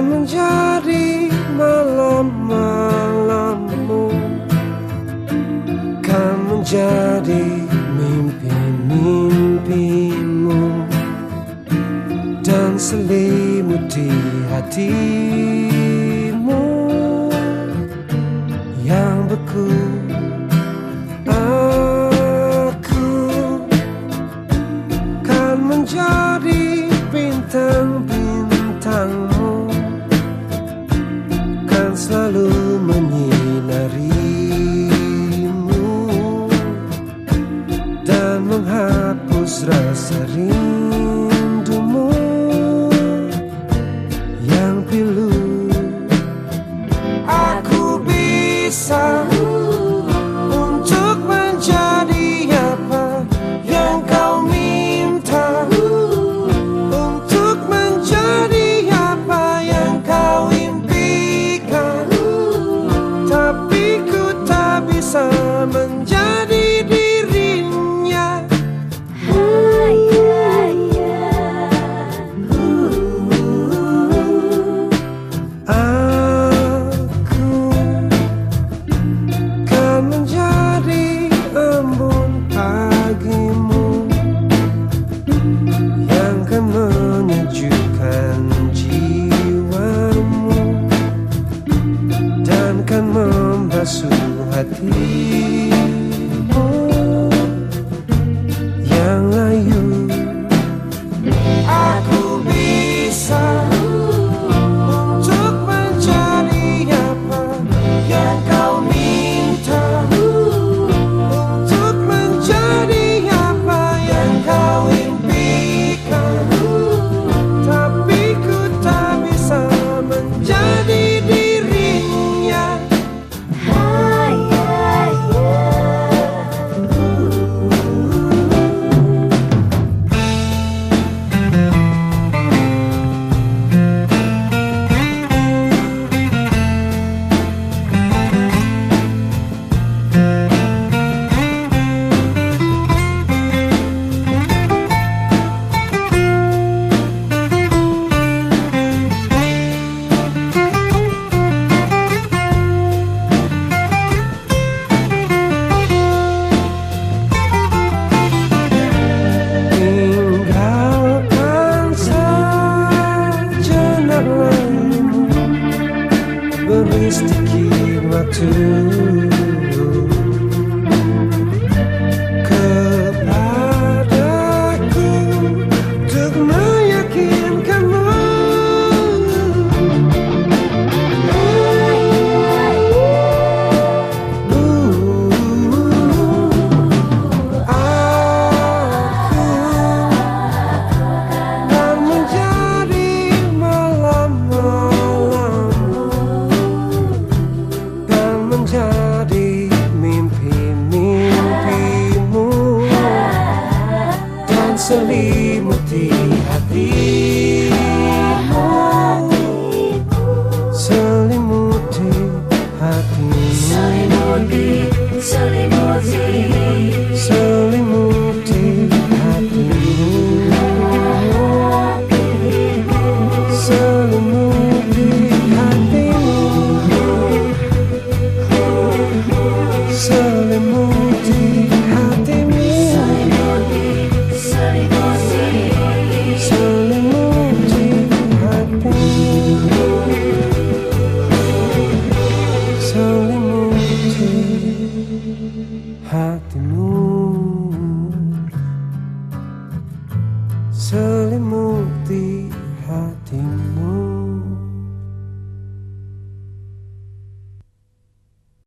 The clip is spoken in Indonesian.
menjadi malam-malammu. Kan menjadi mimpi-mimpimu. Dan selimut di hatimu. Yang beku aku. Kan menjadi bintang. place to keep my tools. terjadi mimpi-mimpimu. Dan selimuti hatimu. Selimuti hatimu. Selimuti selimuti selimuti hatimu.